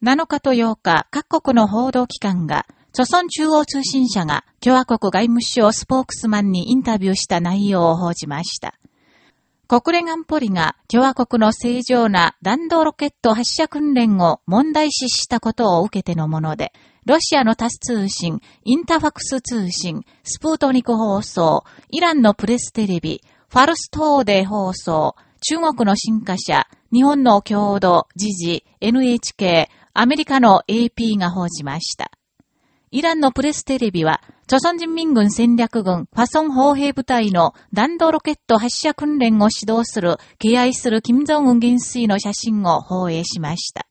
7日と8日、各国の報道機関が、著村中央通信社が共和国外務省スポークスマンにインタビューした内容を報じました。国連安保理が共和国の正常な弾道ロケット発射訓練を問題視したことを受けてのもので、ロシアのタス通信、インタファクス通信、スプートニク放送、イランのプレステレビ、ファルストーデ放送、中国の新華社、日本の共同、時事、NHK、アメリカの AP が報じました。イランのプレステレビは、朝鮮人民軍戦略軍ファソン砲兵部隊の弾道ロケット発射訓練を指導する、敬愛する金正恩元帥の写真を放映しました。